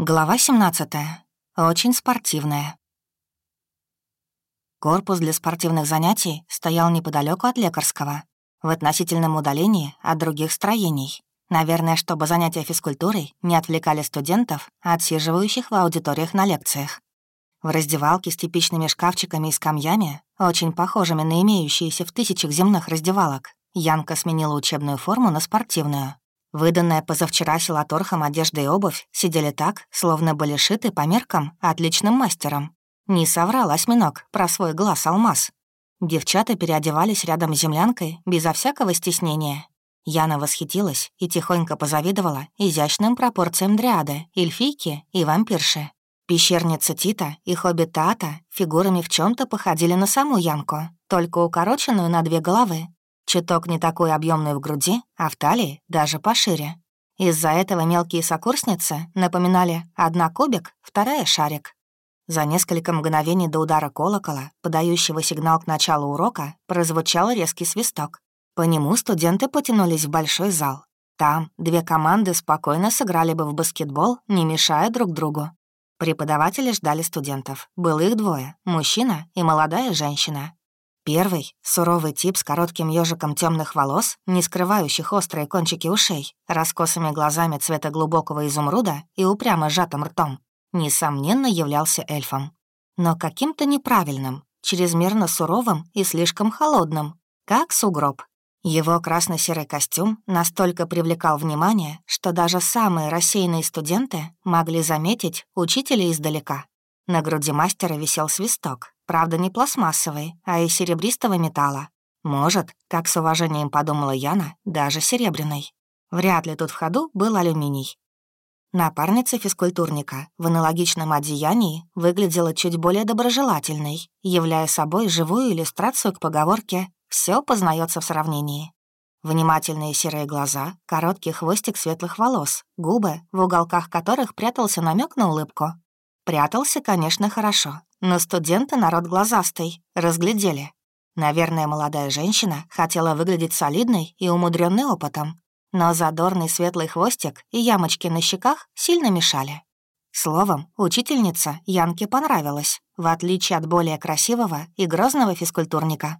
Глава 17. Очень спортивная. Корпус для спортивных занятий стоял неподалеку от лекарского, в относительном удалении от других строений. Наверное, чтобы занятия физкультурой не отвлекали студентов, отсиживающих в аудиториях на лекциях. В раздевалке с типичными шкафчиками и скамьями, очень похожими на имеющиеся в тысячах земных раздевалок, Янка сменила учебную форму на спортивную. Выданная позавчера силаторхом одежда и обувь сидели так, словно были шиты по меркам отличным мастером. Не соврал осьминог про свой глаз-алмаз. Девчата переодевались рядом с землянкой безо всякого стеснения. Яна восхитилась и тихонько позавидовала изящным пропорциям дриады, эльфийки и вампирши. Пещерница Тита и хоббит Таата фигурами в чем то походили на саму Янку, только укороченную на две головы, Чуток не такой объемный в груди, а в талии даже пошире. Из-за этого мелкие сокурсницы напоминали одна кубик, вторая шарик. За несколько мгновений до удара колокола, подающего сигнал к началу урока, прозвучал резкий свисток. По нему студенты потянулись в большой зал. Там две команды спокойно сыграли бы в баскетбол, не мешая друг другу. Преподаватели ждали студентов. Было их двое — мужчина и молодая женщина. Первый — суровый тип с коротким ежиком темных волос, не скрывающих острые кончики ушей, раскосыми глазами цвета глубокого изумруда и упрямо сжатым ртом, несомненно являлся эльфом. Но каким-то неправильным, чрезмерно суровым и слишком холодным, как сугроб. Его красно-серый костюм настолько привлекал внимание, что даже самые рассеянные студенты могли заметить учителя издалека. На груди мастера висел свисток, правда, не пластмассовый, а из серебристого металла. Может, как с уважением подумала Яна, даже серебряный. Вряд ли тут в ходу был алюминий. Напарница физкультурника в аналогичном одеянии выглядела чуть более доброжелательной, являя собой живую иллюстрацию к поговорке «все познается в сравнении». Внимательные серые глаза, короткий хвостик светлых волос, губы, в уголках которых прятался намек на улыбку, Прятался, конечно, хорошо, но студенты народ глазастый, разглядели. Наверное, молодая женщина хотела выглядеть солидной и умудренной опытом, но задорный светлый хвостик и ямочки на щеках сильно мешали. Словом, учительница Янке понравилась, в отличие от более красивого и грозного физкультурника.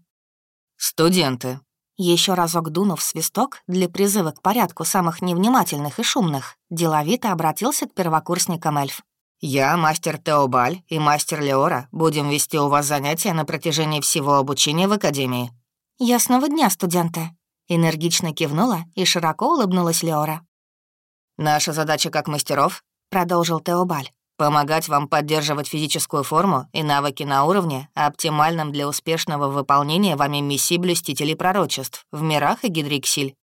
«Студенты». Еще разок дунув свисток для призыва к порядку самых невнимательных и шумных, деловито обратился к первокурсникам эльф. «Я, мастер Теобаль и мастер Леора, будем вести у вас занятия на протяжении всего обучения в Академии». «Ясного дня, студенты!» Энергично кивнула и широко улыбнулась Леора. «Наша задача как мастеров», — продолжил Теобаль, «помогать вам поддерживать физическую форму и навыки на уровне, оптимальном для успешного выполнения вами миссий блюстителей пророчеств в мирах и Гидриксиль.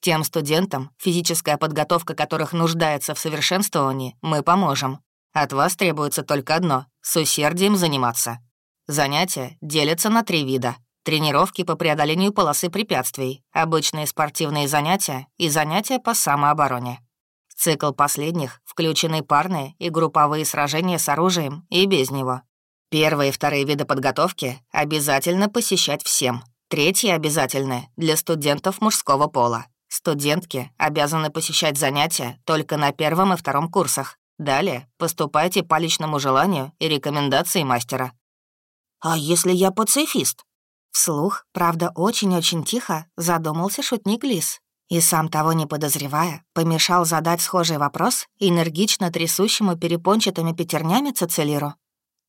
Тем студентам, физическая подготовка которых нуждается в совершенствовании, мы поможем. От вас требуется только одно — с усердием заниматься. Занятия делятся на три вида. Тренировки по преодолению полосы препятствий, обычные спортивные занятия и занятия по самообороне. В цикл последних включены парные и групповые сражения с оружием и без него. Первые и вторые виды подготовки обязательно посещать всем. Третьи обязательны для студентов мужского пола. Студентки обязаны посещать занятия только на первом и втором курсах, Далее поступайте по личному желанию и рекомендации мастера». «А если я пацифист?» Вслух, правда, очень-очень тихо задумался шутник Лис. И сам того не подозревая, помешал задать схожий вопрос энергично трясущему перепончатыми пятернями Цицелиру.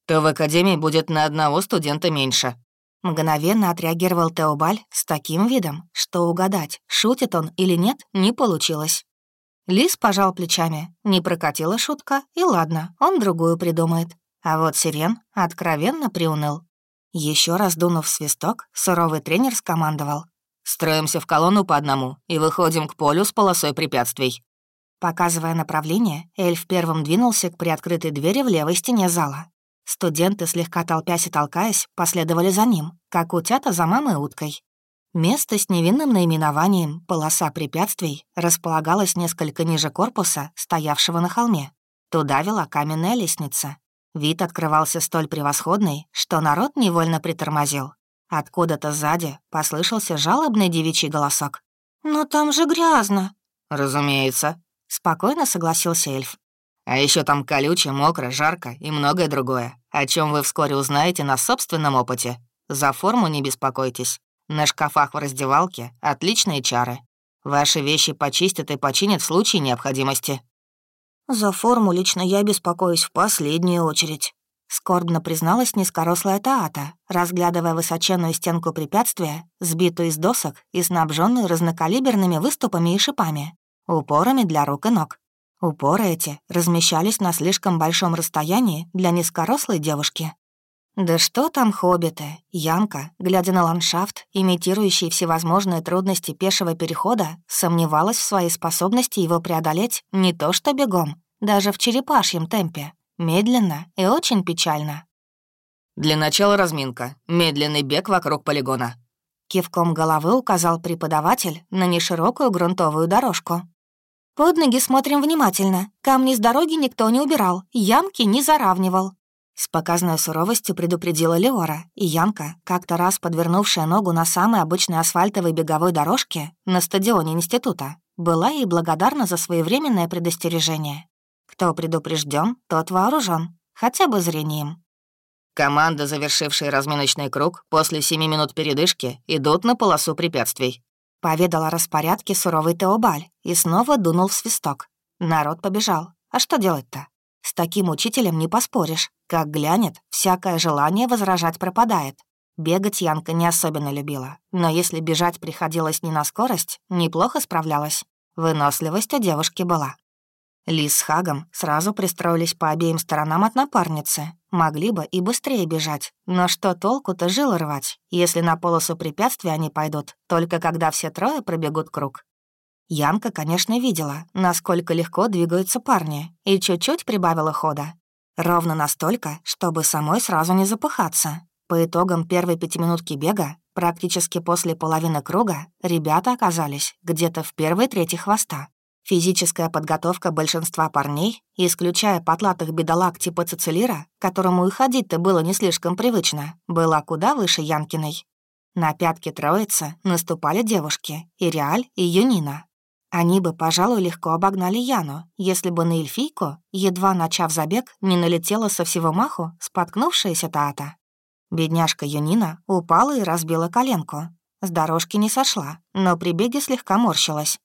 «То в Академии будет на одного студента меньше». Мгновенно отреагировал Теобаль с таким видом, что угадать, шутит он или нет, не получилось. Лис пожал плечами. Не прокатила шутка, и ладно, он другую придумает. А вот Сирен откровенно приуныл. Еще раз дунув свисток, суровый тренер скомандовал. «Строимся в колонну по одному и выходим к полю с полосой препятствий». Показывая направление, эльф первым двинулся к приоткрытой двери в левой стене зала. Студенты, слегка толпясь и толкаясь, последовали за ним, как утята за мамой уткой. Место с невинным наименованием «Полоса препятствий» располагалось несколько ниже корпуса, стоявшего на холме. Туда вела каменная лестница. Вид открывался столь превосходный, что народ невольно притормозил. Откуда-то сзади послышался жалобный девичий голосок. «Но там же грязно!» «Разумеется», — спокойно согласился эльф. А еще там колюче, мокро, жарко и многое другое, о чем вы вскоре узнаете на собственном опыте. За форму не беспокойтесь. На шкафах в раздевалке отличные чары. Ваши вещи почистят и починят в случае необходимости». «За форму лично я беспокоюсь в последнюю очередь», — скорбно призналась низкорослая Таата, разглядывая высоченную стенку препятствия, сбитую из досок и снабженную разнокалиберными выступами и шипами, упорами для рук и ног. Упоры эти размещались на слишком большом расстоянии для низкорослой девушки. Да что там хоббиты? Янка, глядя на ландшафт, имитирующий всевозможные трудности пешего перехода, сомневалась в своей способности его преодолеть не то что бегом, даже в черепашьем темпе. Медленно и очень печально. «Для начала разминка. Медленный бег вокруг полигона». Кивком головы указал преподаватель на неширокую грунтовую дорожку, под ноги смотрим внимательно. Камни с дороги никто не убирал, ямки не заравнивал. С показной суровостью предупредила Леора, и Янка, как-то раз подвернувшая ногу на самой обычной асфальтовой беговой дорожке на стадионе института, была ей благодарна за своевременное предостережение. Кто предупрежден, тот вооружен, хотя бы зрением. Команда, завершившая разминочный круг, после семи минут передышки, идут на полосу препятствий. Поведал о распорядке суровый Теобаль и снова дунул в свисток. Народ побежал. А что делать-то? С таким учителем не поспоришь. Как глянет, всякое желание возражать пропадает. Бегать Янка не особенно любила, но если бежать приходилось не на скорость, неплохо справлялась. Выносливость у девушки была. Лис с Хагом сразу пристроились по обеим сторонам от напарницы. Могли бы и быстрее бежать, но что толку-то жил рвать, если на полосу препятствий они пойдут, только когда все трое пробегут круг. Янка, конечно, видела, насколько легко двигаются парни, и чуть-чуть прибавила хода. Ровно настолько, чтобы самой сразу не запыхаться. По итогам первой пятиминутки бега, практически после половины круга, ребята оказались где-то в первой трети хвоста. Физическая подготовка большинства парней, исключая потлатых бедолаг типа Цицелира, которому и ходить-то было не слишком привычно, была куда выше Янкиной. На пятки троицы наступали девушки — Иреаль и Юнина. Они бы, пожалуй, легко обогнали Яну, если бы на эльфийку, едва начав забег, не налетела со всего маху споткнувшаяся Таата. Бедняжка Юнина упала и разбила коленку. С дорожки не сошла, но при беге слегка морщилась.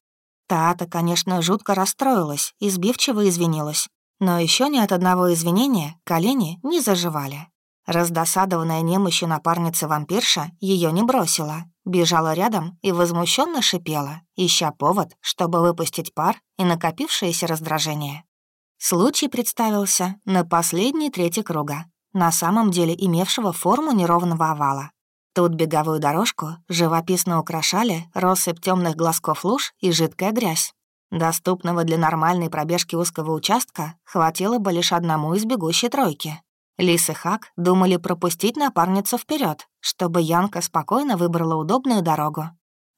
Таата, конечно, жутко расстроилась и сбивчиво извинилась. Но еще ни от одного извинения колени не заживали. Раздосадованная немощью напарница вампирша ее не бросила, бежала рядом и возмущенно шипела, ища повод, чтобы выпустить пар и накопившееся раздражение. Случай представился на последней трети круга, на самом деле имевшего форму неровного овала. Тут беговую дорожку живописно украшали россыпь темных глазков луж и жидкая грязь. Доступного для нормальной пробежки узкого участка хватило бы лишь одному из бегущей тройки. Лис и Хак думали пропустить напарницу вперед, чтобы Янка спокойно выбрала удобную дорогу.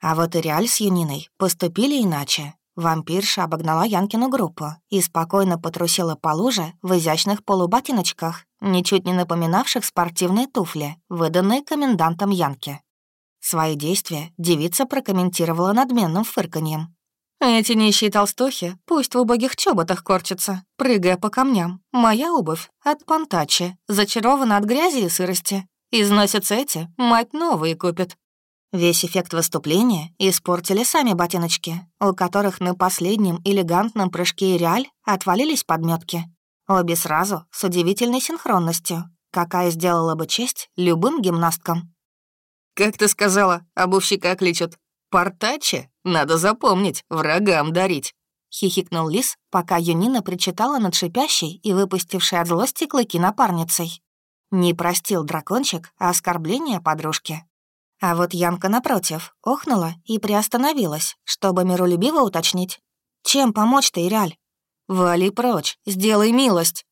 А вот и Реаль с Юниной поступили иначе. Вампирша обогнала Янкину группу и спокойно потрусила по луже в изящных полуботиночках, ничуть не напоминавших спортивные туфли, выданные комендантом Янки. Свои действия девица прокомментировала надменным фырканьем. «Эти нищие толстухи пусть в убогих чоботах корчатся, прыгая по камням. Моя обувь от пантачи, зачарована от грязи и сырости. Износятся эти, мать новые купит. Весь эффект выступления испортили сами ботиночки, у которых на последнем элегантном прыжке и реаль отвалились подметки. Обе сразу, с удивительной синхронностью, какая сделала бы честь любым гимнасткам. «Как ты сказала, обувщика кличут? Портачи? Надо запомнить, врагам дарить!» — хихикнул Лис, пока Юнина причитала над шипящей и выпустившей от злости клыки напарницей. Не простил дракончик оскорбления подружки. А вот Янка, напротив, охнула и приостановилась, чтобы миролюбиво уточнить. «Чем помочь-то, Иряль?» «Вали прочь, сделай милость!»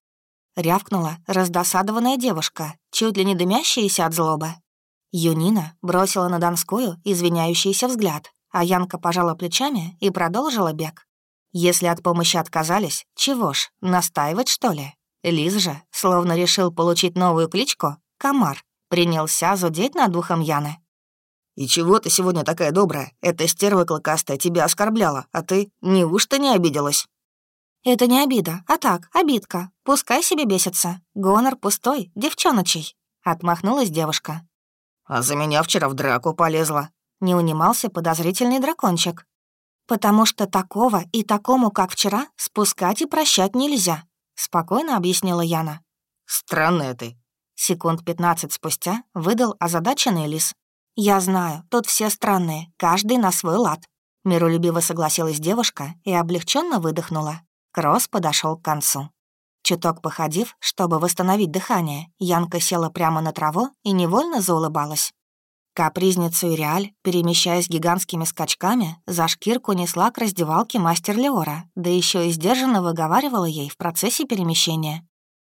Рявкнула раздосадованная девушка, чуть ли не дымящаяся от злобы. Юнина бросила на Донскую извиняющийся взгляд, а Янка пожала плечами и продолжила бег. Если от помощи отказались, чего ж, настаивать, что ли? Лиз же, словно решил получить новую кличку, Комар, принялся зудеть над духом Яны. «И чего ты сегодня такая добрая? Эта стерва клыкастая тебя оскорбляла, а ты неужто не обиделась?» «Это не обида, а так, обидка. Пускай себе бесится. Гонор пустой, девчоночий», — отмахнулась девушка. «А за меня вчера в драку полезла», — не унимался подозрительный дракончик. «Потому что такого и такому, как вчера, спускать и прощать нельзя», — спокойно объяснила Яна. «Странная ты». Секунд пятнадцать спустя выдал озадаченный лис. «Я знаю, тут все странные, каждый на свой лад», — миролюбиво согласилась девушка и облегченно выдохнула. Кросс подошел к концу. Чуток походив, чтобы восстановить дыхание, Янка села прямо на траву и невольно заулыбалась. Капризницу Иреаль, перемещаясь гигантскими скачками, за шкирку несла к раздевалке мастер Леора, да еще и сдержанно выговаривала ей в процессе перемещения.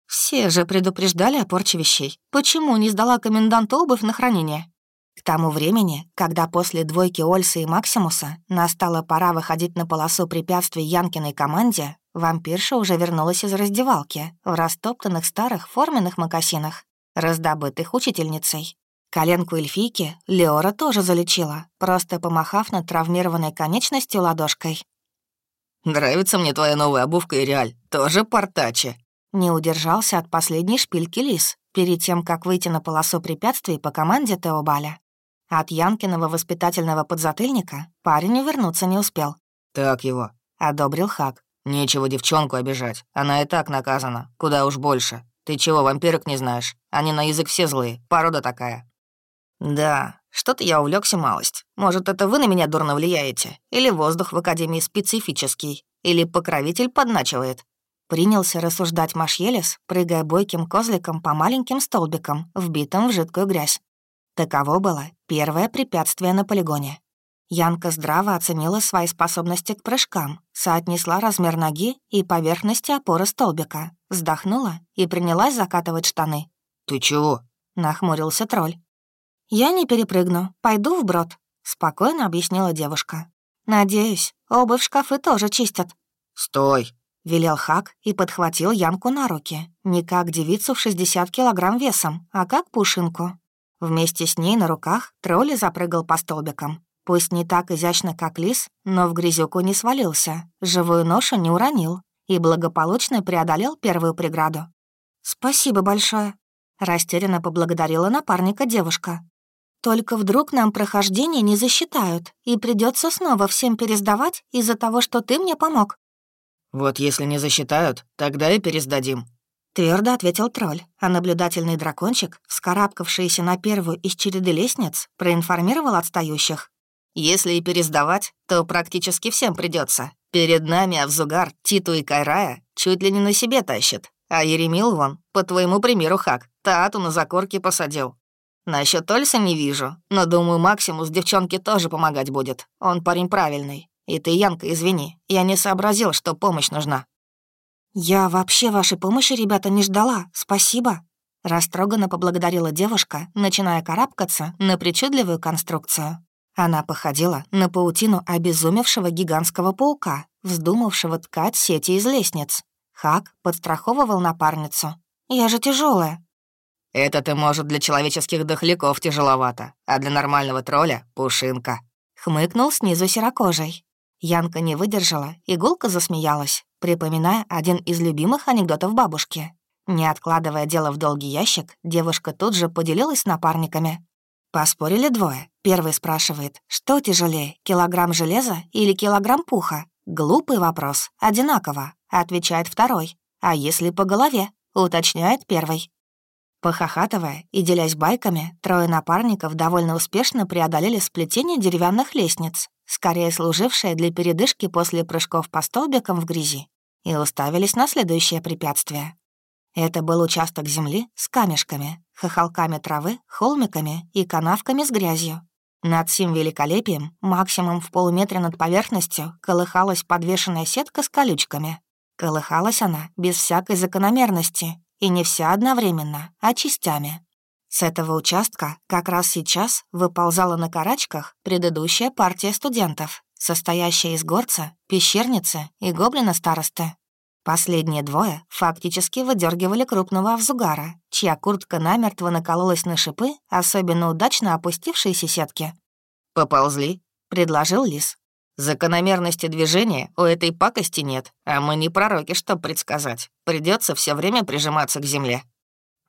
Все же предупреждали о порче вещей. Почему не сдала коменданту обувь на хранение? К тому времени, когда после двойки Ольса и Максимуса настала пора выходить на полосу препятствий Янкиной команде, вампирша уже вернулась из раздевалки в растоптанных старых форменных мокасинах, раздобытых учительницей. Коленку эльфийки Леора тоже залечила, просто помахав над травмированной конечностью ладошкой. «Нравится мне твоя новая обувка, Иреаль. Тоже портачи», не удержался от последней шпильки лис, перед тем, как выйти на полосу препятствий по команде Теобаля. От Янкиного воспитательного подзатыльника парень увернуться не успел. «Так его», — одобрил Хак. «Нечего девчонку обижать. Она и так наказана. Куда уж больше. Ты чего, вампирок не знаешь? Они на язык все злые. Порода такая». «Да, что-то я увлекся малость. Может, это вы на меня дурно влияете? Или воздух в Академии специфический? Или покровитель подначивает?» Принялся рассуждать Машелес, прыгая бойким козликом по маленьким столбикам, вбитым в жидкую грязь. Таково было первое препятствие на полигоне. Янка здраво оценила свои способности к прыжкам, соотнесла размер ноги и поверхности опоры столбика, вздохнула и принялась закатывать штаны. «Ты чего?» — нахмурился тролль. «Я не перепрыгну, пойду вброд», — спокойно объяснила девушка. «Надеюсь, обувь шкафы тоже чистят». «Стой!» — велел Хак и подхватил Янку на руки. Не как девицу в 60 килограмм весом, а как пушинку. Вместе с ней на руках тролли запрыгал по столбикам. Пусть не так изящно, как лис, но в грязюку не свалился, живую ношу не уронил и благополучно преодолел первую преграду. «Спасибо большое», — растерянно поблагодарила напарника девушка. «Только вдруг нам прохождение не засчитают, и придется снова всем пересдавать из-за того, что ты мне помог». «Вот если не засчитают, тогда и пересдадим», — твердо ответил тролль, а наблюдательный дракончик, вскарабкавшийся на первую из череды лестниц, проинформировал отстающих. «Если и пересдавать, то практически всем придется. Перед нами Авзугар, Титу и Кайрая чуть ли не на себе тащит, а Еремил вон, по твоему примеру, Хак, Таату на закорке посадил. Насчет Ольса не вижу, но думаю, Максимус девчонке тоже помогать будет. Он парень правильный. И ты, Янка, извини, я не сообразил, что помощь нужна». «Я вообще вашей помощи, ребята, не ждала, спасибо». Растроганно поблагодарила девушка, начиная карабкаться на причудливую конструкцию. Она походила на паутину обезумевшего гигантского паука, вздумавшего ткать сети из лестниц. Хак подстраховывал напарницу. «Я же тяжелая. «Это ты, может, для человеческих дохляков тяжеловато, а для нормального тролля — пушинка», — хмыкнул снизу серокожей. Янка не выдержала, иголка засмеялась, припоминая один из любимых анекдотов бабушки. Не откладывая дело в долгий ящик, девушка тут же поделилась с напарниками. Поспорили двое. Первый спрашивает, что тяжелее, килограмм железа или килограмм пуха? Глупый вопрос, одинаково, отвечает второй. А если по голове, уточняет первый. Похохатывая и делясь байками, трое напарников довольно успешно преодолели сплетение деревянных лестниц, скорее служившее для передышки после прыжков по столбикам в грязи, и уставились на следующее препятствие. Это был участок земли с камешками, хохолками травы, холмиками и канавками с грязью. Над сим великолепием, максимум в полуметре над поверхностью, колыхалась подвешенная сетка с колючками. Колыхалась она без всякой закономерности и не вся одновременно, а частями. С этого участка как раз сейчас выползала на карачках предыдущая партия студентов, состоящая из горца, пещерницы и гоблина-старосты. Последние двое фактически выдергивали крупного авзугара, чья куртка намертво накололась на шипы, особенно удачно опустившиеся сетки. «Поползли», — предложил лис. Закономерности движения у этой пакости нет, а мы не пророки, чтоб предсказать. Придется все время прижиматься к земле.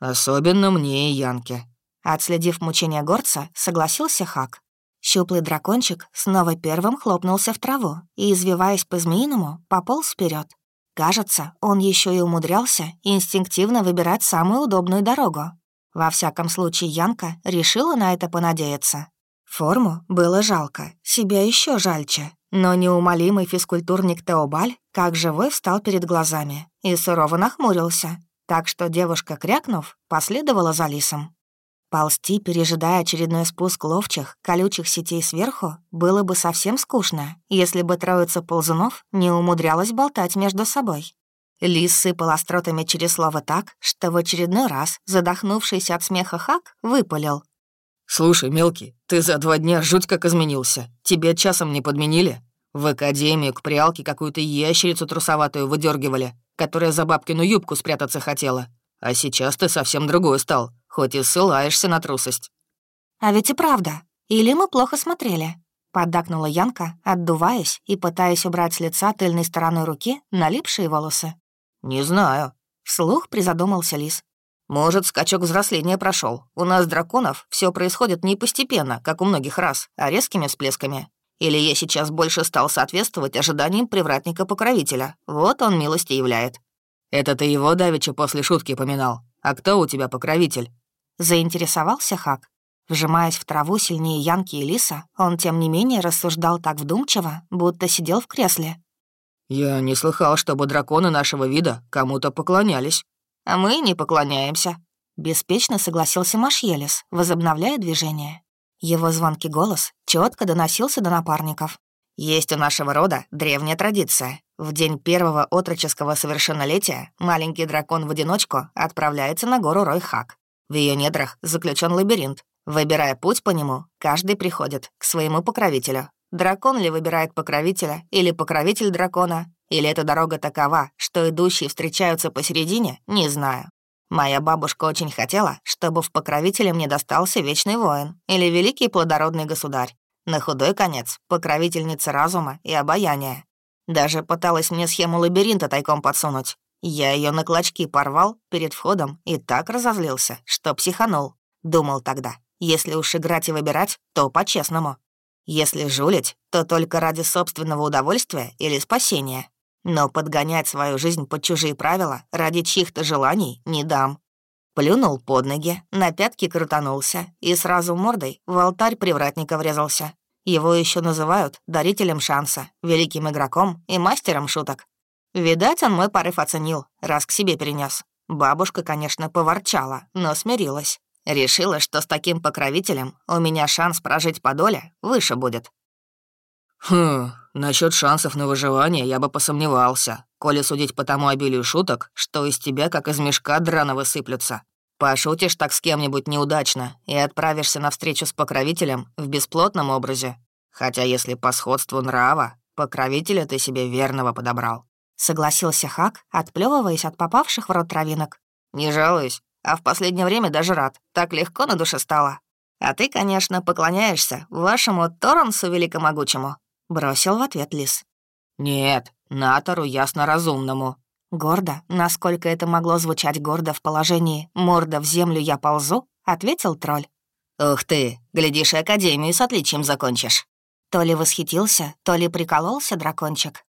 Особенно мне и Янке. Отследив мучение горца, согласился Хак. Щуплый дракончик снова первым хлопнулся в траву и, извиваясь по-змеиному, пополз вперед. Кажется, он еще и умудрялся инстинктивно выбирать самую удобную дорогу. Во всяком случае, Янка решила на это понадеяться. Форму было жалко, себя еще жальче, но неумолимый физкультурник Теобаль, как живой, встал перед глазами и сурово нахмурился, так что девушка, крякнув, последовала за лисом. Ползти, пережидая очередной спуск ловчих, колючих сетей сверху, было бы совсем скучно, если бы троица ползунов не умудрялась болтать между собой. Лис сыпал остротами через слово так, что в очередной раз, задохнувшийся от смеха Хак, выпалил. «Слушай, мелкий, ты за два дня жуть как изменился. Тебе часом не подменили? В академию к прялке какую-то ящерицу трусоватую выдергивали, которая за бабкину юбку спрятаться хотела. А сейчас ты совсем другой стал, хоть и ссылаешься на трусость». «А ведь и правда. Или мы плохо смотрели?» Поддакнула Янка, отдуваясь и пытаясь убрать с лица тыльной стороной руки налипшие волосы. «Не знаю», — вслух призадумался Лис. Может, скачок взросления прошел. У нас, драконов, все происходит не постепенно, как у многих раз, а резкими всплесками. Или я сейчас больше стал соответствовать ожиданиям привратника-покровителя. Вот он милости являет. Это ты его давеча после шутки поминал. А кто у тебя покровитель? Заинтересовался Хак. Вжимаясь в траву сильнее Янки и Лиса, он, тем не менее, рассуждал так вдумчиво, будто сидел в кресле. «Я не слыхал, чтобы драконы нашего вида кому-то поклонялись». «А мы не поклоняемся», — беспечно согласился Машьелес, возобновляя движение. Его звонкий голос четко доносился до напарников. «Есть у нашего рода древняя традиция. В день первого отроческого совершеннолетия маленький дракон в одиночку отправляется на гору Ройхак. В ее недрах заключен лабиринт. Выбирая путь по нему, каждый приходит к своему покровителю. Дракон ли выбирает покровителя, или покровитель дракона, или эта дорога такова, что идущие встречаются посередине, не знаю. Моя бабушка очень хотела, чтобы в покровителе мне достался вечный воин или великий плодородный государь. На худой конец — покровительница разума и обаяния. Даже пыталась мне схему лабиринта тайком подсунуть. Я ее на клочки порвал перед входом и так разозлился, что психанул. Думал тогда, если уж играть и выбирать, то по-честному. Если жулить, то только ради собственного удовольствия или спасения. Но подгонять свою жизнь под чужие правила ради чьих-то желаний не дам. Плюнул под ноги, на пятки крутанулся и сразу мордой в алтарь привратника врезался. Его еще называют дарителем шанса, великим игроком и мастером шуток. Видать, он мой порыв оценил, раз к себе перенес. Бабушка, конечно, поворчала, но смирилась. Решила, что с таким покровителем у меня шанс прожить по доле выше будет. «Хм, насчет шансов на выживание я бы посомневался, коли судить по тому обилию шуток, что из тебя как из мешка драного сыплются. Пошутишь так с кем-нибудь неудачно и отправишься на встречу с покровителем в бесплотном образе. Хотя если по сходству нрава, покровителя ты себе верного подобрал». Согласился Хак, отплевываясь от попавших в рот травинок. «Не жалуюсь, а в последнее время даже рад. Так легко на душе стало. А ты, конечно, поклоняешься вашему Торренсу великомогучему. Бросил в ответ лис. «Нет, Натору ясно-разумному». Гордо, насколько это могло звучать гордо в положении «морда в землю я ползу», ответил тролль. «Ух ты, глядишь, и академию с отличием закончишь». То ли восхитился, то ли прикололся дракончик.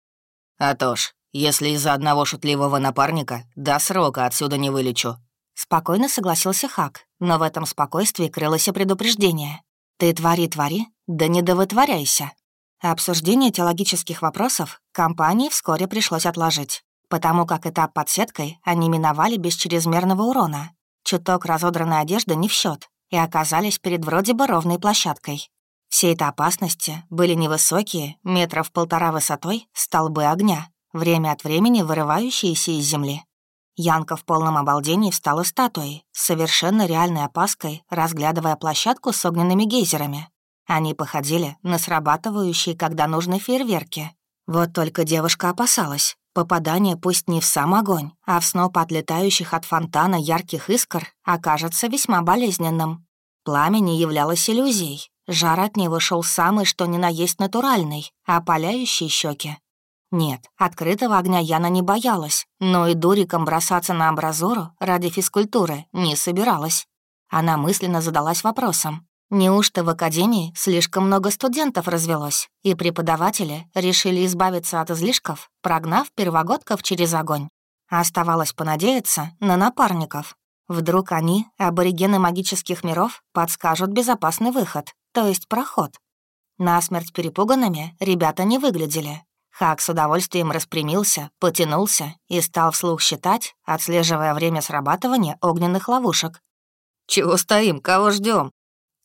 «А то ж, если из-за одного шутливого напарника до срока отсюда не вылечу». Спокойно согласился Хак, но в этом спокойствии крылось предупреждение. «Ты твори-твори, да не довытворяйся». Обсуждение теологических вопросов компании вскоре пришлось отложить, потому как этап под сеткой они миновали без чрезмерного урона. Чуток разодранной одежды не в счет и оказались перед вроде бы ровной площадкой. Все это опасности были невысокие, метров полтора высотой, столбы огня, время от времени вырывающиеся из земли. Янка в полном обалдении встала статуей, совершенно реальной опаской, разглядывая площадку с огненными гейзерами, они походили на срабатывающие, когда нужны фейерверки. Вот только девушка опасалась. Попадание пусть не в сам огонь, а в сноп отлетающих от фонтана ярких искр окажется весьма болезненным. Пламя не являлось иллюзией. Жар от него шел самый, что ни на есть натуральный, опаляющий щеки. Нет, открытого огня Яна не боялась, но и дуриком бросаться на абразуру ради физкультуры не собиралась. Она мысленно задалась вопросом. Неужто в академии слишком много студентов развелось, и преподаватели решили избавиться от излишков, прогнав первогодков через огонь? Оставалось понадеяться на напарников. Вдруг они, аборигены магических миров, подскажут безопасный выход, то есть проход. Насмерть перепуганными ребята не выглядели, Хак с удовольствием распрямился, потянулся и стал вслух считать, отслеживая время срабатывания огненных ловушек. «Чего стоим? Кого ждем?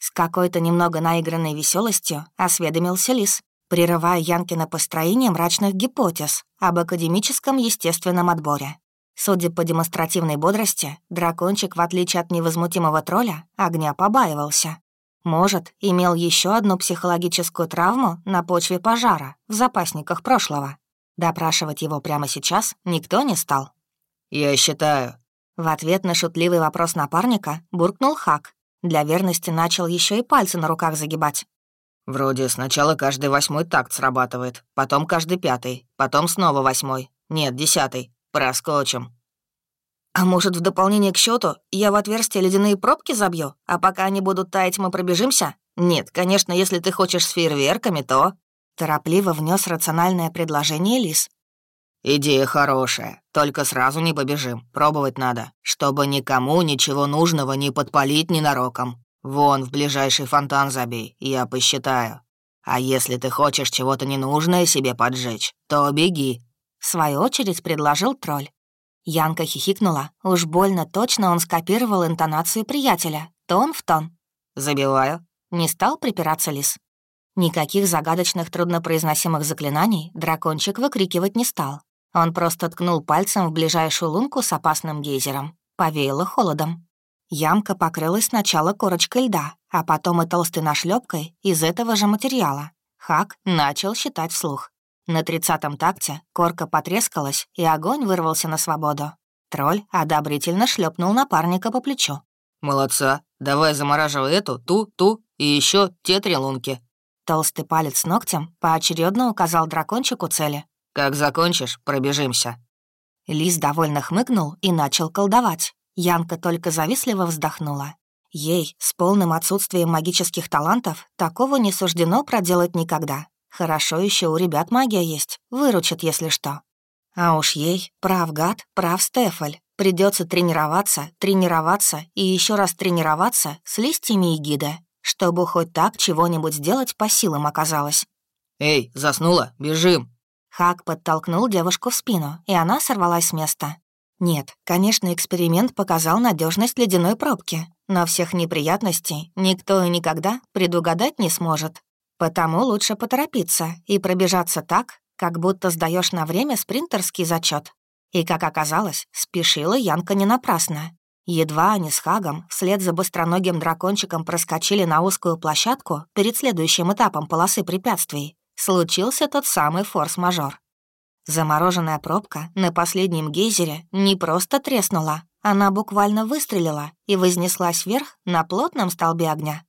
С какой-то немного наигранной веселостью осведомился Лис, прерывая Янкина построение мрачных гипотез об академическом естественном отборе. Судя по демонстративной бодрости, дракончик, в отличие от невозмутимого тролля, огня побаивался. Может, имел еще одну психологическую травму на почве пожара в запасниках прошлого. Допрашивать его прямо сейчас никто не стал. «Я считаю». В ответ на шутливый вопрос напарника буркнул Хак. Для верности начал еще и пальцы на руках загибать. «Вроде сначала каждый восьмой такт срабатывает, потом каждый пятый, потом снова восьмой. Нет, десятый. Проскочим. «А может, в дополнение к счету я в отверстие ледяные пробки забью, а пока они будут таять, мы пробежимся? Нет, конечно, если ты хочешь с фейерверками, то...» Торопливо внес рациональное предложение Лис. «Идея хорошая, только сразу не побежим, пробовать надо, чтобы никому ничего нужного не подпалить ненароком. Вон, в ближайший фонтан забей, я посчитаю. А если ты хочешь чего-то ненужное себе поджечь, то беги». В свою очередь предложил тролль. Янка хихикнула. Уж больно точно он скопировал интонацию приятеля. Тон в тон. «Забиваю». Не стал припираться лис. Никаких загадочных труднопроизносимых заклинаний дракончик выкрикивать не стал. Он просто ткнул пальцем в ближайшую лунку с опасным гейзером. Повеяло холодом. Ямка покрылась сначала корочкой льда, а потом и толстой нашлепкой из этого же материала. Хак начал считать вслух. На тридцатом такте корка потрескалась, и огонь вырвался на свободу. Тролль одобрительно шлепнул напарника по плечу. «Молодца. Давай замораживай эту, ту, ту и еще те три лунки». Толстый палец с ногтем поочередно указал дракончику цели. «Как закончишь, пробежимся». Лис довольно хмыкнул и начал колдовать. Янка только завистливо вздохнула. Ей, с полным отсутствием магических талантов, такого не суждено проделать никогда. Хорошо еще у ребят магия есть, выручат, если что. А уж ей, прав гад, прав Стефаль, придется тренироваться, тренироваться и еще раз тренироваться с листьями и гида, чтобы хоть так чего-нибудь сделать по силам оказалось. «Эй, заснула? Бежим!» Хак подтолкнул девушку в спину, и она сорвалась с места. Нет, конечно, эксперимент показал надежность ледяной пробки, но всех неприятностей никто и никогда предугадать не сможет. Потому лучше поторопиться и пробежаться так, как будто сдаешь на время спринтерский зачет. И, как оказалось, спешила Янка не напрасно. Едва они с Хагом вслед за быстроногим дракончиком проскочили на узкую площадку перед следующим этапом полосы препятствий, случился тот самый форс-мажор. Замороженная пробка на последнем гейзере не просто треснула, она буквально выстрелила и вознеслась вверх на плотном столбе огня.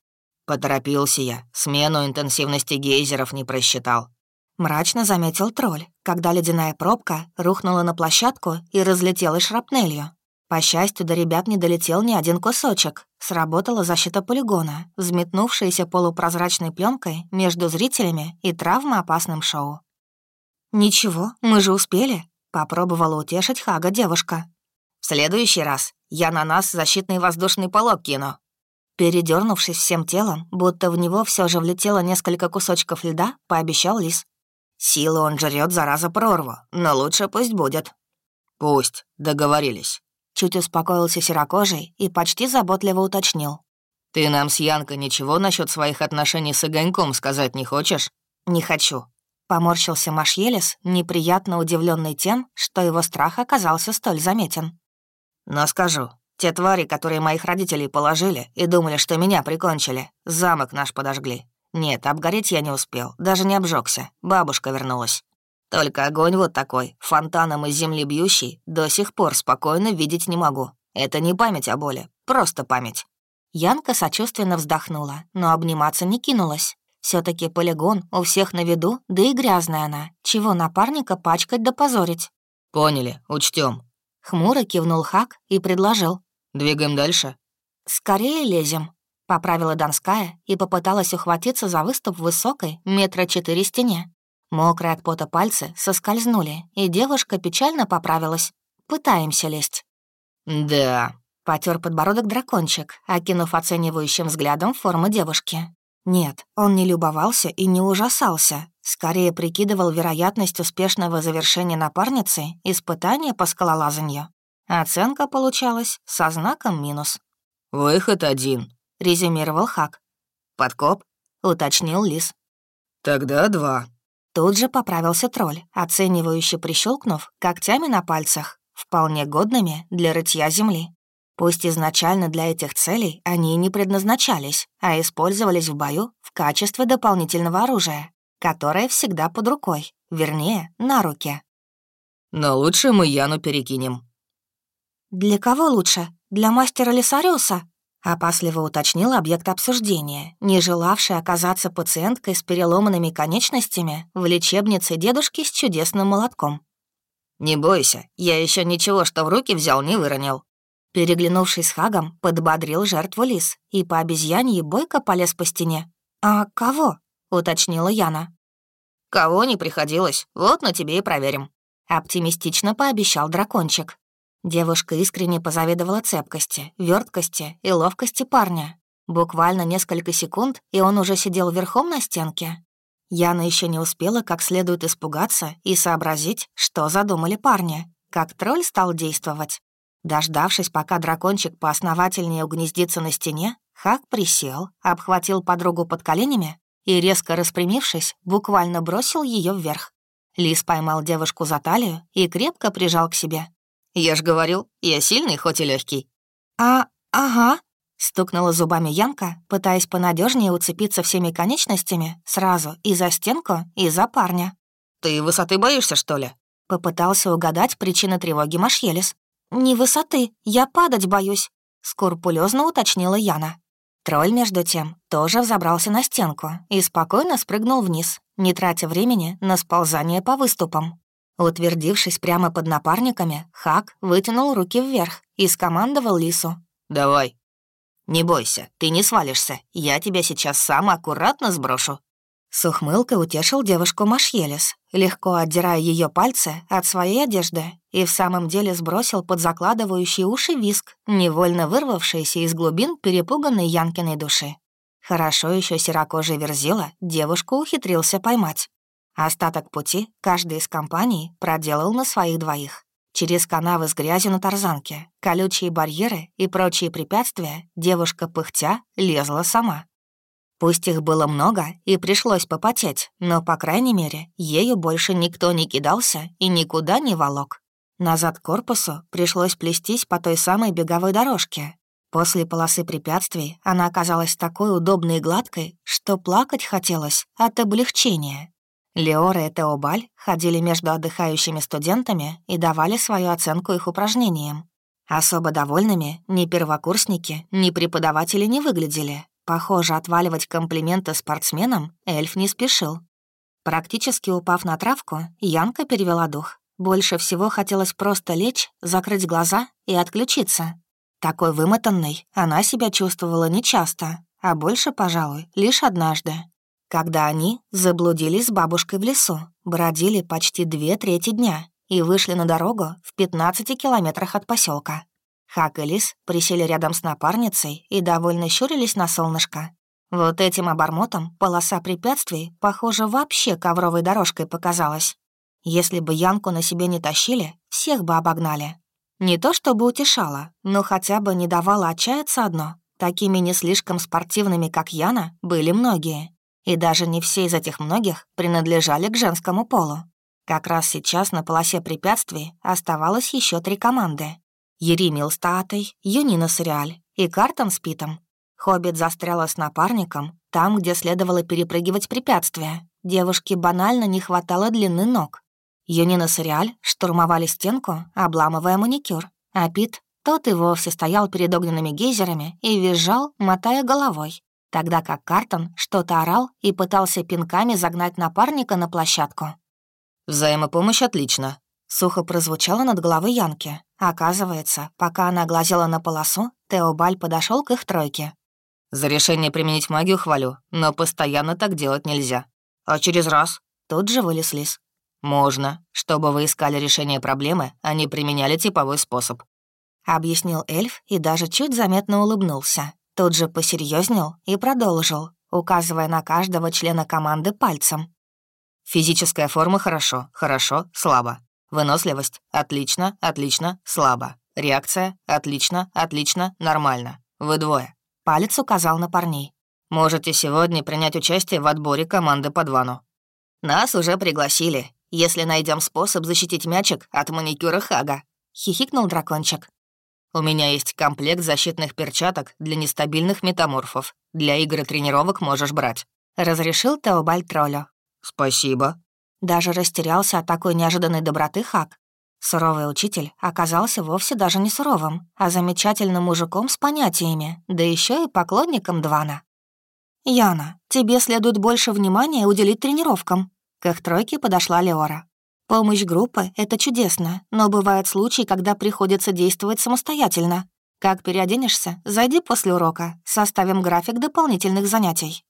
«Поторопился я, смену интенсивности гейзеров не просчитал». Мрачно заметил тролль, когда ледяная пробка рухнула на площадку и разлетелась шрапнелью. По счастью, до ребят не долетел ни один кусочек. Сработала защита полигона, взметнувшаяся полупрозрачной пленкой между зрителями и травмоопасным шоу. «Ничего, мы же успели», — попробовала утешить Хага девушка. «В следующий раз я на нас защитный воздушный полог кину», Передернувшись всем телом, будто в него все же влетело несколько кусочков льда, пообещал лис. «Силу он жрет, зараза, прорву, но лучше пусть будет». «Пусть, договорились». Чуть успокоился серокожий и почти заботливо уточнил. «Ты нам с Янкой ничего насчет своих отношений с Огоньком сказать не хочешь?» «Не хочу». Поморщился Машелес, неприятно удивленный тем, что его страх оказался столь заметен. «Но скажу, те твари, которые моих родителей положили и думали, что меня прикончили, замок наш подожгли. Нет, обгореть я не успел, даже не обжегся. Бабушка вернулась. Только огонь вот такой, фонтаном из земли бьющий, до сих пор спокойно видеть не могу. Это не память о боли, просто память. Янка сочувственно вздохнула, но обниматься не кинулась. все таки полигон у всех на виду, да и грязная она. Чего напарника пачкать да позорить? «Поняли, учтем. Хмуро кивнул Хак и предложил. «Двигаем дальше?» «Скорее лезем», — поправила Донская и попыталась ухватиться за выступ высокой, метра четыре стене. Мокрые от пота пальцы соскользнули, и девушка печально поправилась. «Пытаемся лезть». «Да», — потер подбородок дракончик, окинув оценивающим взглядом форму девушки. Нет, он не любовался и не ужасался, скорее прикидывал вероятность успешного завершения напарницы испытания по скалолазанию. Оценка получалась со знаком минус. «Выход один», — резюмировал Хак. «Подкоп?» — уточнил Лис. «Тогда два». Тут же поправился тролль, оценивающе прищелкнув когтями на пальцах, вполне годными для рытья земли. Пусть изначально для этих целей они не предназначались, а использовались в бою в качестве дополнительного оружия, которое всегда под рукой, вернее, на руке. «Но лучше мы Яну перекинем». «Для кого лучше? Для мастера Лисариуса?» Опасливо уточнил объект обсуждения, не желавший оказаться пациенткой с переломанными конечностями в лечебнице дедушки с чудесным молотком. «Не бойся, я еще ничего, что в руки взял, не выронил», Переглянувшись с Хагом, подбодрил жертву лис и по обезьянье бойко полез по стене. «А кого?» — уточнила Яна. «Кого не приходилось, вот на тебе и проверим», — оптимистично пообещал дракончик. Девушка искренне позавидовала цепкости, верткости и ловкости парня. Буквально несколько секунд, и он уже сидел верхом на стенке. Яна еще не успела как следует испугаться и сообразить, что задумали парни, как тролль стал действовать. Дождавшись, пока дракончик поосновательнее угнездится на стене, Хак присел, обхватил подругу под коленями и, резко распрямившись, буквально бросил ее вверх. Лис поймал девушку за талию и крепко прижал к себе. «Я ж говорил, я сильный, хоть и легкий. «А, ага», — стукнула зубами Янка, пытаясь понадежнее уцепиться всеми конечностями сразу и за стенку, и за парня. «Ты высоты боишься, что ли?» Попытался угадать причины тревоги Машелис. «Не высоты, я падать боюсь», — скрупулезно уточнила Яна. Тролль, между тем, тоже взобрался на стенку и спокойно спрыгнул вниз, не тратя времени на сползание по выступам. Утвердившись прямо под напарниками, Хак вытянул руки вверх и скомандовал Лису. «Давай». «Не бойся, ты не свалишься. Я тебя сейчас сам аккуратно сброшу». С ухмылкой утешил девушку Машелес, легко отдирая ее пальцы от своей одежды, и в самом деле сбросил под закладывающий уши виск, невольно вырвавшийся из глубин перепуганной Янкиной души. Хорошо еще серокожий верзила девушку ухитрился поймать. Остаток пути каждый из компаний проделал на своих двоих. Через канавы с грязью на тарзанке, колючие барьеры и прочие препятствия девушка пыхтя лезла сама. Пусть их было много и пришлось попотеть, но, по крайней мере, ею больше никто не кидался и никуда не волок. Назад к корпусу пришлось плестись по той самой беговой дорожке. После полосы препятствий она оказалась такой удобной и гладкой, что плакать хотелось от облегчения. Леора и Теобаль ходили между отдыхающими студентами и давали свою оценку их упражнениям. Особо довольными ни первокурсники, ни преподаватели не выглядели, Похоже, отваливать комплименты спортсменам эльф не спешил. Практически упав на травку, Янка перевела дух. Больше всего хотелось просто лечь, закрыть глаза и отключиться. Такой вымотанной она себя чувствовала нечасто, а больше, пожалуй, лишь однажды. Когда они заблудились с бабушкой в лесу, бродили почти две трети дня и вышли на дорогу в 15 километрах от поселка. Хак и Лис присели рядом с напарницей и довольно щурились на солнышко. Вот этим обормотом полоса препятствий, похоже, вообще ковровой дорожкой показалась. Если бы Янку на себе не тащили, всех бы обогнали. Не то чтобы утешала, но хотя бы не давала отчаяться одно. Такими не слишком спортивными, как Яна, были многие. И даже не все из этих многих принадлежали к женскому полу. Как раз сейчас на полосе препятствий оставалось еще три команды. Еремил с Татой, Юнина с Реаль и Картон с Питом. Хоббит застряла с напарником там, где следовало перепрыгивать препятствия. Девушке банально не хватало длины ног. Юнина с Реаль штурмовали стенку, обламывая маникюр, а Пит Тот и вовсе стоял перед огненными гейзерами и визжал, мотая головой, тогда как Картон что-то орал и пытался пинками загнать напарника на площадку. «Взаимопомощь отлично», — сухо прозвучало над головой Янки. Оказывается, пока она глазела на полосу, Теобаль подошел к их тройке. «За решение применить магию хвалю, но постоянно так делать нельзя. А через раз?» Тут же вылез лис. «Можно, чтобы вы искали решение проблемы, а не применяли типовой способ», — объяснил эльф и даже чуть заметно улыбнулся. Тут же посерьезнел и продолжил, указывая на каждого члена команды пальцем. «Физическая форма хорошо, хорошо, слабо. Выносливость — отлично, отлично, слабо. Реакция — отлично, отлично, нормально. Вы двое». Палец указал на парней. «Можете сегодня принять участие в отборе команды по двану». «Нас уже пригласили, если найдем способ защитить мячик от маникюра Хага», — хихикнул дракончик. «У меня есть комплект защитных перчаток для нестабильных метаморфов. Для игр и тренировок можешь брать», — разрешил Теобаль троллю. «Спасибо». Даже растерялся от такой неожиданной доброты Хаг. Суровый учитель оказался вовсе даже не суровым, а замечательным мужиком с понятиями, да еще и поклонником Двана. «Яна, тебе следует больше внимания уделить тренировкам», к их тройке подошла Леора. «Помощь группы — это чудесно, но бывают случаи, когда приходится действовать самостоятельно. Как переоденешься, зайди после урока, составим график дополнительных занятий».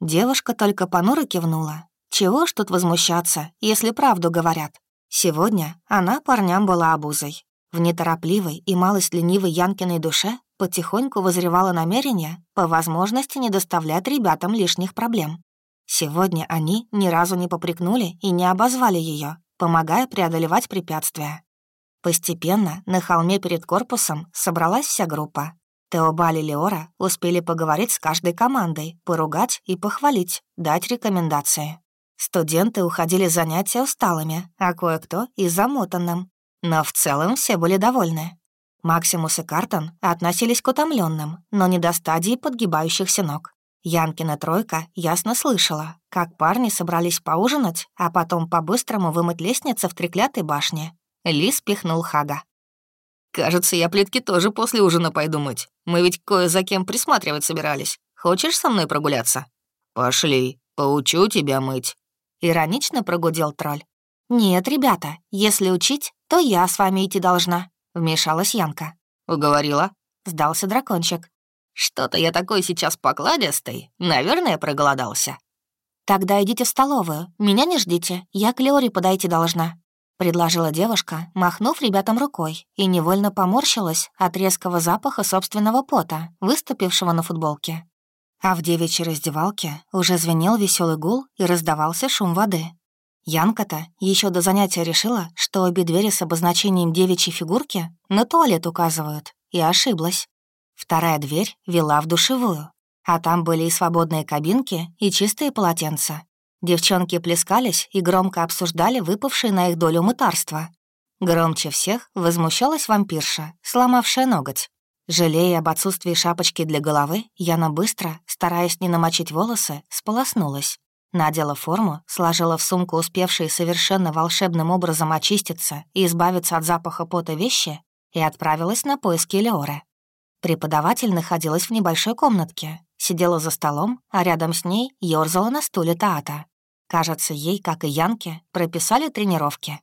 Девушка только понуро кивнула. Чего ж тут возмущаться, если правду говорят? Сегодня она парням была обузой. В неторопливой и малость ленивой Янкиной душе потихоньку возревало намерение по возможности не доставлять ребятам лишних проблем. Сегодня они ни разу не попрекнули и не обозвали ее, помогая преодолевать препятствия. Постепенно на холме перед корпусом собралась вся группа. Теобаль и Леора успели поговорить с каждой командой, поругать и похвалить, дать рекомендации. Студенты уходили занятия усталыми, а кое-кто и замотанным. Но в целом все были довольны. Максимус и Картон относились к утомленным, но не до стадии подгибающихся ног. Янкина тройка ясно слышала, как парни собрались поужинать, а потом по-быстрому вымыть лестницу в треклятой башне. Лис пихнул Хага. «Кажется, я плитки тоже после ужина пойду мыть. Мы ведь кое за кем присматривать собирались. Хочешь со мной прогуляться?» «Пошли, поучу тебя мыть», — иронично прогудел тролль. «Нет, ребята, если учить, то я с вами идти должна», — вмешалась Янка. «Уговорила?» — сдался дракончик. Что-то я такой сейчас покладистый. Наверное, проголодался. Тогда идите в столовую. Меня не ждите. Я к Леоре подойти должна. Предложила девушка, махнув ребятам рукой, и невольно поморщилась от резкого запаха собственного пота, выступившего на футболке. А в девичьей раздевалке уже звенел веселый гул и раздавался шум воды. Янка-то еще до занятия решила, что обе двери с обозначением девичьей фигурки на туалет указывают, и ошиблась. Вторая дверь вела в душевую, а там были и свободные кабинки, и чистые полотенца. Девчонки плескались и громко обсуждали выпавшие на их долю мытарства. Громче всех возмущалась вампирша, сломавшая ноготь. Жалея об отсутствии шапочки для головы, Яна быстро, стараясь не намочить волосы, сполоснулась. Надела форму, сложила в сумку успевшие совершенно волшебным образом очиститься и избавиться от запаха пота вещи и отправилась на поиски Леоры. Преподаватель находилась в небольшой комнатке, сидела за столом, а рядом с ней ёрзала на стуле Таата. Кажется, ей, как и Янке, прописали тренировки.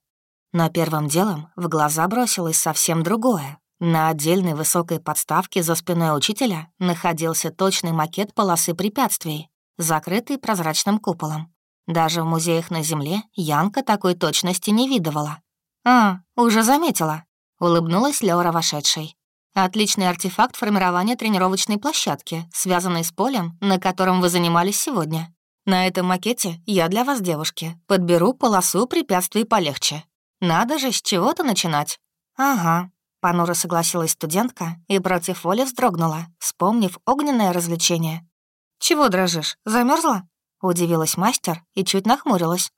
Но первым делом в глаза бросилось совсем другое. На отдельной высокой подставке за спиной учителя находился точный макет полосы препятствий, закрытый прозрачным куполом. Даже в музеях на Земле Янка такой точности не видывала. «А, уже заметила», — улыбнулась Лёра вошедшей. Отличный артефакт формирования тренировочной площадки, связанный с полем, на котором вы занимались сегодня. На этом макете я для вас, девушки, подберу полосу препятствий полегче. Надо же с чего-то начинать. Ага, понуро согласилась студентка и против воли вздрогнула, вспомнив огненное развлечение. «Чего дрожишь, замерзла? удивилась мастер и чуть нахмурилась.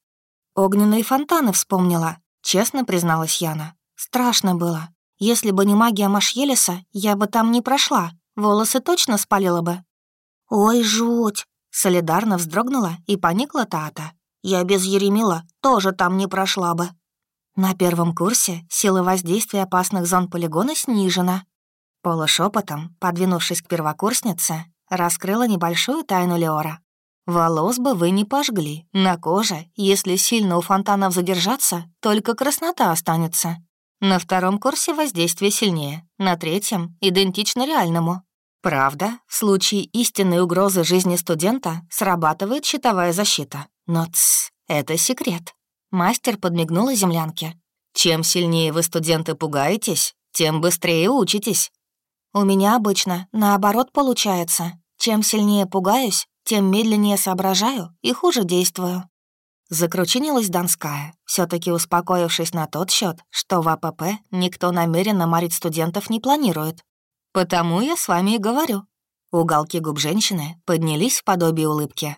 «Огненные фонтаны вспомнила», — честно призналась Яна. «Страшно было. Если бы не магия Машьелиса, я бы там не прошла, волосы точно спалила бы». «Ой, жуть!» — солидарно вздрогнула и поникла Тата. «Я без Еремила тоже там не прошла бы». На первом курсе сила воздействия опасных зон полигона снижена. Полушепотом, подвинувшись к первокурснице, раскрыла небольшую тайну Леора. Волос бы вы не пожгли. На коже, если сильно у фонтанов задержаться, только краснота останется. На втором курсе воздействие сильнее, на третьем — идентично реальному. Правда, в случае истинной угрозы жизни студента срабатывает щитовая защита. Но тс, это секрет. Мастер подмигнула землянке. Чем сильнее вы, студенты, пугаетесь, тем быстрее учитесь. У меня обычно наоборот получается. Чем сильнее пугаюсь, тем медленнее соображаю и хуже действую. Закручинилась Донская, все таки успокоившись на тот счет, что в АПП никто намеренно морить студентов не планирует. «Потому я с вами и говорю». Уголки губ женщины поднялись в подобие улыбки.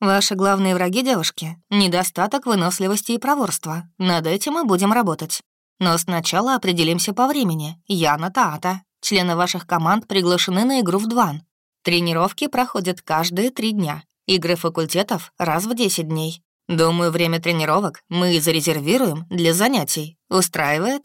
«Ваши главные враги, девушки, — недостаток выносливости и проворства. Над этим мы будем работать. Но сначала определимся по времени. Яна Таата. Члены ваших команд приглашены на игру в Дван. Тренировки проходят каждые три дня. Игры факультетов — раз в 10 дней. Думаю, время тренировок мы зарезервируем для занятий. Устраивает?»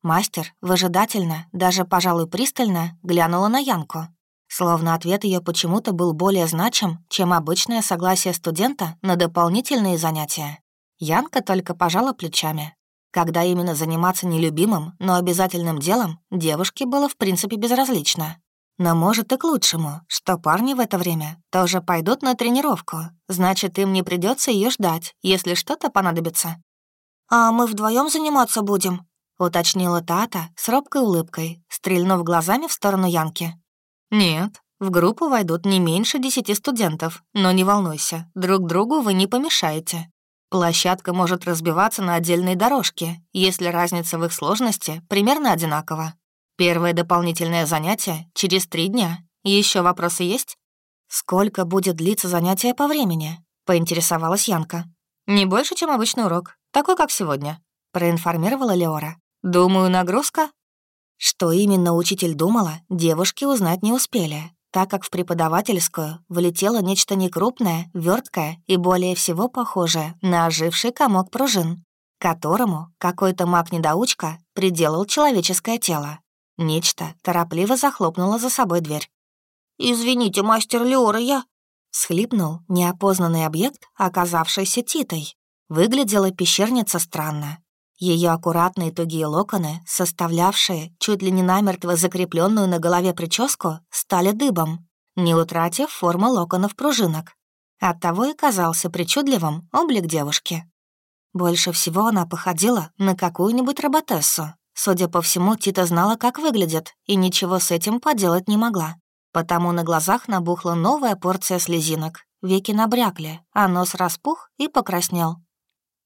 Мастер выжидательно, даже, пожалуй, пристально глянула на Янку. Словно ответ ее почему-то был более значим, чем обычное согласие студента на дополнительные занятия. Янка только пожала плечами. Когда именно заниматься нелюбимым, но обязательным делом, девушке было в принципе безразлично. Но может и к лучшему, что парни в это время тоже пойдут на тренировку. Значит, им не придется ее ждать, если что-то понадобится. «А мы вдвоем заниматься будем?» — уточнила Тата с робкой улыбкой, стрельнув глазами в сторону Янки. «Нет, в группу войдут не меньше десяти студентов, но не волнуйся, друг другу вы не помешаете. Площадка может разбиваться на отдельные дорожки, если разница в их сложности примерно одинакова. Первое дополнительное занятие через три дня. Еще вопросы есть? Сколько будет длиться занятие по времени? Поинтересовалась Янка. Не больше, чем обычный урок, такой, как сегодня, проинформировала Леора. Думаю, нагрузка? Что именно учитель думала, девушки узнать не успели, так как в преподавательскую влетело нечто некрупное, верткое и более всего похожее на оживший комок пружин, которому какой-то маг-недоучка приделал человеческое тело. Нечто торопливо захлопнуло за собой дверь. «Извините, мастер Леора, я...» Схлипнул неопознанный объект, оказавшийся Титой. Выглядела пещерница странно. Ее аккуратные тугие локоны, составлявшие чуть ли не намертво закрепленную на голове прическу, стали дыбом, не утратив формы локонов пружинок. Оттого и казался причудливым облик девушки. Больше всего она походила на какую-нибудь роботессу, Судя по всему, Тита знала, как выглядит, и ничего с этим поделать не могла. Потому на глазах набухла новая порция слезинок. Веки набрякли, а нос распух и покраснел.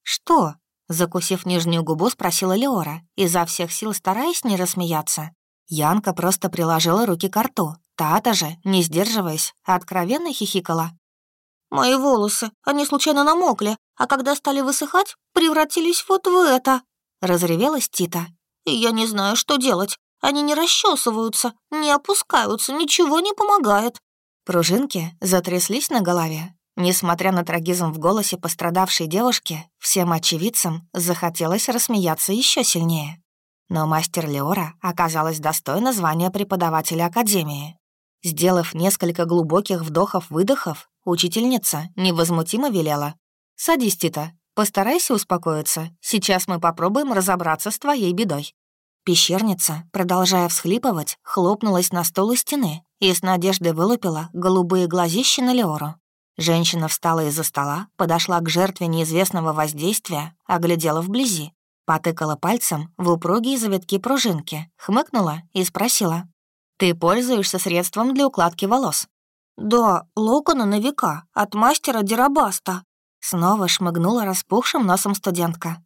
«Что?» — закусив нижнюю губу, спросила Леора, изо всех сил стараясь не рассмеяться. Янка просто приложила руки к рту. Тата же, не сдерживаясь, откровенно хихикала. «Мои волосы, они случайно намокли, а когда стали высыхать, превратились вот в это!» Разревелась Тита и я не знаю, что делать. Они не расчесываются, не опускаются, ничего не помогает». Пружинки затряслись на голове. Несмотря на трагизм в голосе пострадавшей девушки, всем очевидцам захотелось рассмеяться еще сильнее. Но мастер Леора оказалась достойна звания преподавателя Академии. Сделав несколько глубоких вдохов-выдохов, учительница невозмутимо велела. «Садись, Тита, Постарайся успокоиться. Сейчас мы попробуем разобраться с твоей бедой». Пещерница, продолжая всхлипывать, хлопнулась на стол у стены и с надеждой вылупила голубые глазища на Леору. Женщина встала из-за стола, подошла к жертве неизвестного воздействия, оглядела вблизи, потыкала пальцем в упругие завитки пружинки, хмыкнула и спросила. «Ты пользуешься средством для укладки волос?» «Да, локоны на века, от мастера Дерабаста», Снова шмыгнула распухшим носом студентка.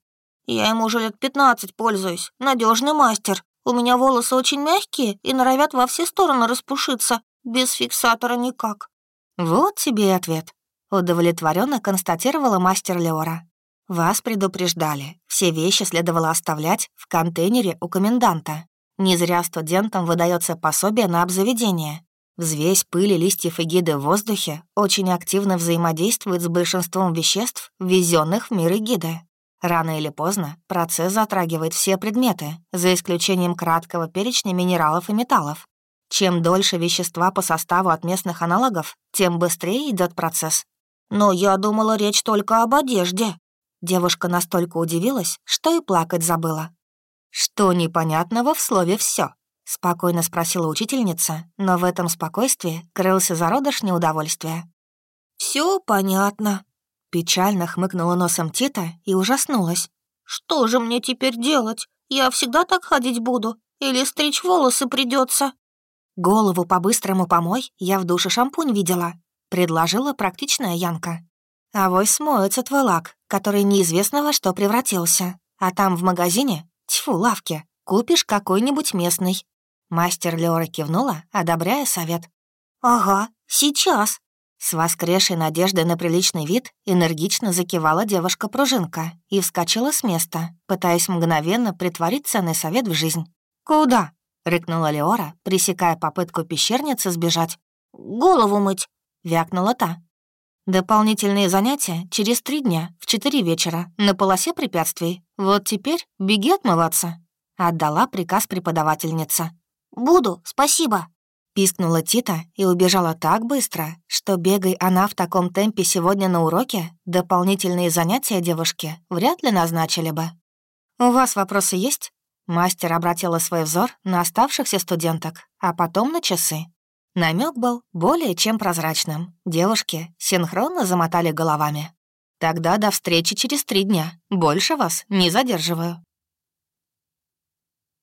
«Я ему уже лет пятнадцать пользуюсь. Надежный мастер. У меня волосы очень мягкие и норовят во все стороны распушиться. Без фиксатора никак». «Вот тебе и ответ», — удовлетворенно констатировала мастер Леора. «Вас предупреждали. Все вещи следовало оставлять в контейнере у коменданта. Не зря студентам выдается пособие на обзаведение. Взвесь пыли, листьев и гиды в воздухе очень активно взаимодействует с большинством веществ, ввезенных в мир эгиды. Рано или поздно процесс затрагивает все предметы, за исключением краткого перечня минералов и металлов. Чем дольше вещества по составу от местных аналогов, тем быстрее идет процесс. Но я думала, речь только об одежде. Девушка настолько удивилась, что и плакать забыла. «Что непонятного в слове все? Спокойно спросила учительница, но в этом спокойствии крылся зародыш неудовольствия. Все понятно», — печально хмыкнула носом Тита и ужаснулась. «Что же мне теперь делать? Я всегда так ходить буду? Или стричь волосы придется? «Голову по-быстрому помой, я в душе шампунь видела», — предложила практичная Янка. «Авось смоется твой лак, который неизвестно во что превратился. А там в магазине, тьфу, лавке, купишь какой-нибудь местный». Мастер Леора кивнула, одобряя совет. «Ага, сейчас». С воскресшей надеждой на приличный вид энергично закивала девушка-пружинка и вскочила с места, пытаясь мгновенно притворить ценный совет в жизнь. «Куда?» — рыкнула Леора, пресекая попытку пещерницы сбежать. «Голову мыть!» — вякнула та. «Дополнительные занятия через три дня, в четыре вечера, на полосе препятствий. Вот теперь беги отмываться», — отдала приказ преподавательница. «Буду, спасибо», — пискнула Тита и убежала так быстро, что, бегай она в таком темпе сегодня на уроке, дополнительные занятия девушке вряд ли назначили бы. «У вас вопросы есть?» Мастер обратила свой взор на оставшихся студенток, а потом на часы. Намек был более чем прозрачным. Девушки синхронно замотали головами. «Тогда до встречи через три дня. Больше вас не задерживаю».